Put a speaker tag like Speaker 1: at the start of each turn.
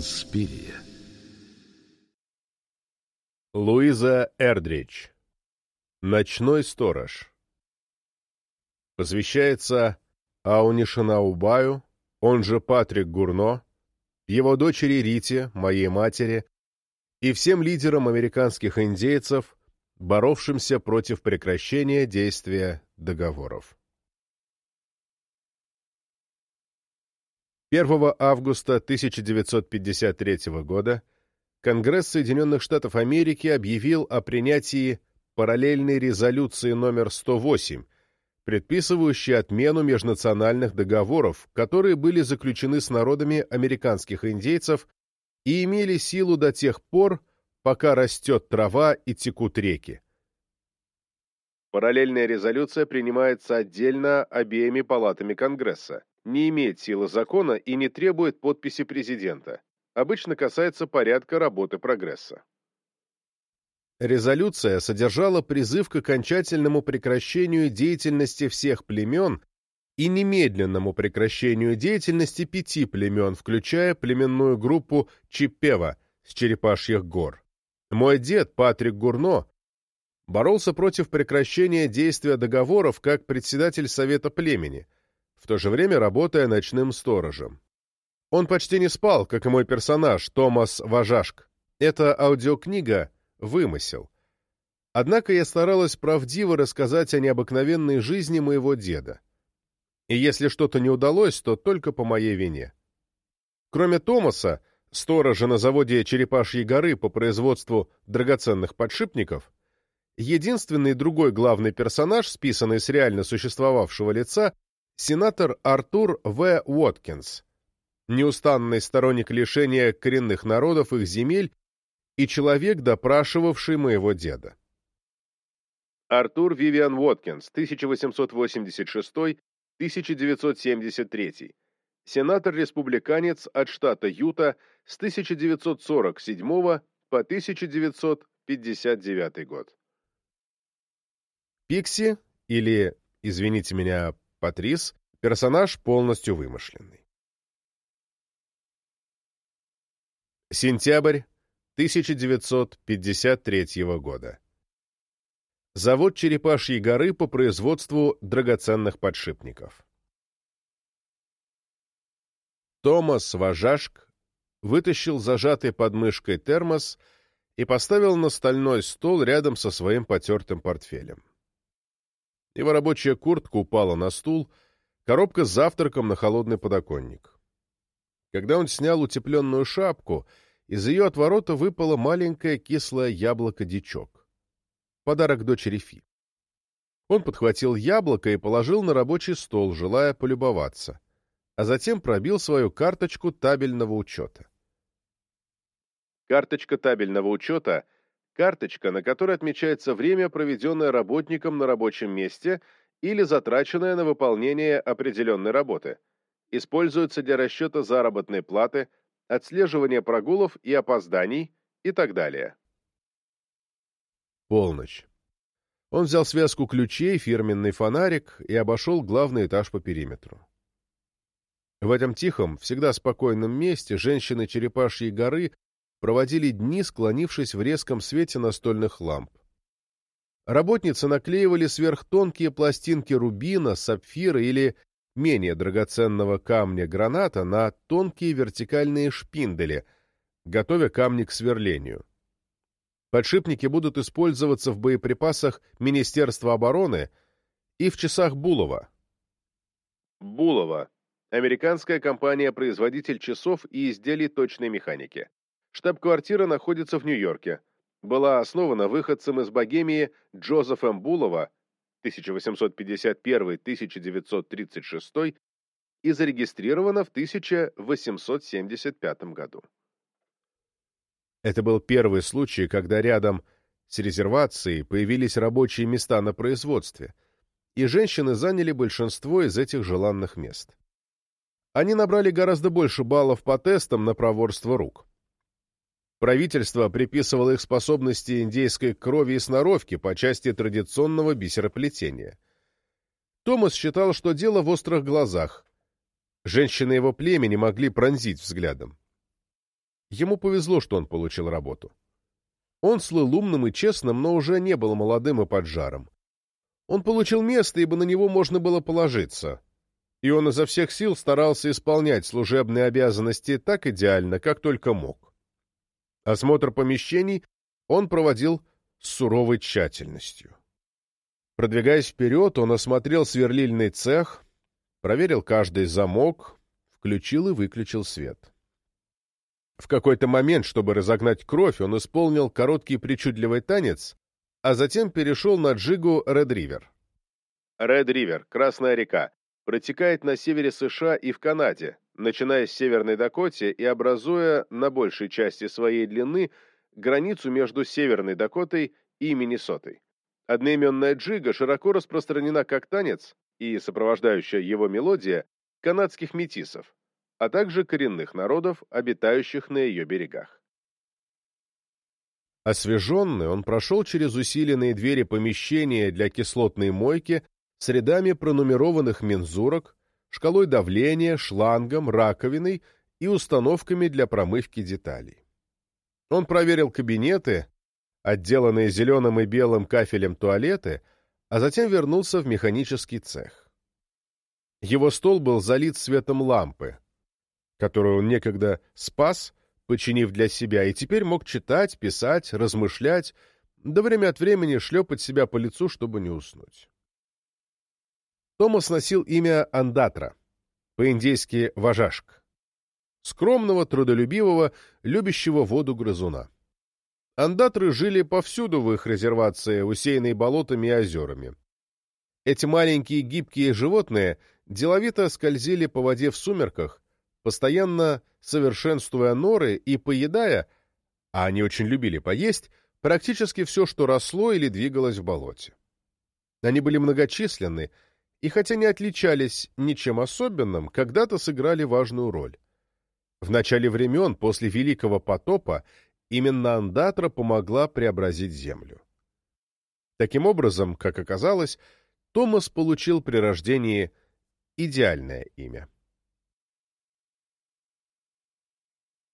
Speaker 1: Инспирия.
Speaker 2: Луиза Эрдрич. Ночной сторож. Посвящается Ауни Шанаубаю, он же Патрик Гурно, его дочери Рите, моей матери, и всем лидерам американских индейцев, боровшимся против прекращения действия договоров. 1 августа 1953 года Конгресс Соединенных Штатов Америки объявил о принятии параллельной резолюции номер 108, предписывающей отмену межнациональных договоров, которые были заключены с народами американских индейцев и имели силу до тех пор, пока растет трава и текут реки. Параллельная резолюция принимается отдельно обеими палатами Конгресса, не имеет силы закона и не требует подписи президента обычно касается порядка работы прогресса. Резолюция содержала призыв к окончательному прекращению деятельности всех племен и немедленному прекращению деятельности пяти племен, включая племенную группу Чипева с Черепашьих гор. Мой дед, Патрик Гурно, боролся против прекращения действия договоров как председатель Совета племени, в то же время работая ночным сторожем. Он почти не спал, как и мой персонаж, Томас Важашк. Эта аудиокнига — вымысел. Однако я старалась правдиво рассказать о необыкновенной жизни моего деда. И если что-то не удалось, то только по моей вине. Кроме Томаса, сторожа на заводе Черепашьей горы по производству драгоценных подшипников, единственный другой главный персонаж, списанный с реально существовавшего лица, сенатор Артур В. Уоткинс — неустанный сторонник лишения коренных народов их земель и человек, допрашивавший моего деда. Артур Вивиан Уоткинс, 1886-1973, сенатор-республиканец от штата Юта с 1947 по 1959 год. Пикси, или, извините меня, Патрис, персонаж полностью вымышленный. Сентябрь 1953 года. Завод Черепашьей горы по производству драгоценных подшипников. Томас Важашк вытащил зажатый под мышкой термос и поставил на стальной стол рядом со своим потертым портфелем. Его рабочая куртка упала на стул, коробка с завтраком на холодный подоконник. Когда он снял утепленную шапку, из ее отворота выпало маленькое кислое яблоко-дичок. Подарок дочери Фи. Он подхватил яблоко и положил на рабочий стол, желая полюбоваться, а затем пробил свою карточку табельного учета. Карточка табельного учета — карточка, на которой отмечается время, проведенное работником на рабочем месте или затраченное на выполнение определенной работы — используется для расчета заработной платы, отслеживания прогулов и опозданий и так далее. Полночь. Он взял связку ключей, фирменный фонарик и обошел главный этаж по периметру. В этом тихом, всегда спокойном месте женщины Черепашьей горы проводили дни, склонившись в резком свете настольных ламп. Работницы наклеивали сверхтонкие пластинки рубина, сапфира или менее драгоценного камня граната на тонкие вертикальные шпиндели, готовя камни к сверлению. Подшипники будут использоваться в боеприпасах Министерства обороны и в часах Булова. Булова – американская компания-производитель часов и изделий точной механики. Штаб-квартира находится в Нью-Йорке. Была основана выходцем из Богемии Джозефом Булова – 1851-1936 и зарегистрирована в 1875 году. Это был первый случай, когда рядом с резервацией появились рабочие места на производстве, и женщины заняли большинство из этих желанных мест. Они набрали гораздо больше баллов по тестам на проворство рук. Правительство приписывало их способности индейской крови и сноровки по части традиционного бисероплетения. Томас считал, что дело в острых глазах. Женщины его племени могли пронзить взглядом. Ему повезло, что он получил работу. Он слыл умным и честным, но уже не был молодым и поджаром. Он получил место, ибо на него можно было положиться. И он изо всех сил старался исполнять служебные обязанности так идеально, как только мог. Осмотр помещений он проводил с суровой тщательностью. Продвигаясь вперед, он осмотрел сверлильный цех, проверил каждый замок, включил и выключил свет. В какой-то момент, чтобы разогнать кровь, он исполнил короткий причудливый танец, а затем перешел на джигу Red River. Red River, Красная река, протекает на севере США и в Канаде, начиная с Северной Дакоте и образуя на большей части своей длины границу между Северной Дакотой и Миннесотой. Одноименная джига широко распространена как танец и сопровождающая его мелодия канадских метисов, а также коренных народов, обитающих на ее берегах. Освеженный, он прошел через усиленные двери помещения для кислотной мойки с рядами пронумерованных мензурок, шкалой давления, шлангом, раковиной и установками для промывки деталей. Он проверил кабинеты, отделанные зеленым и белым кафелем туалеты, а затем вернулся в механический цех. Его стол был залит светом лампы, которую он некогда спас, починив для себя, и теперь мог читать, писать, размышлять, да время от времени шлепать себя по лицу, чтобы не уснуть. Томас носил имя Андатра, по-индейски «вожашк», скромного, трудолюбивого, любящего воду грызуна. Андатры жили повсюду в их резервации, усеянной болотами и озерами. Эти маленькие гибкие животные деловито скользили по воде в сумерках, постоянно совершенствуя норы и поедая, а они очень любили поесть, практически все, что росло или двигалось в болоте. Они были многочисленны, и хотя не отличались ничем особенным, когда-то сыграли важную роль. В начале времен, после Великого потопа, именно Андатра помогла преобразить Землю. Таким образом, как оказалось, Томас получил при рождении идеальное имя.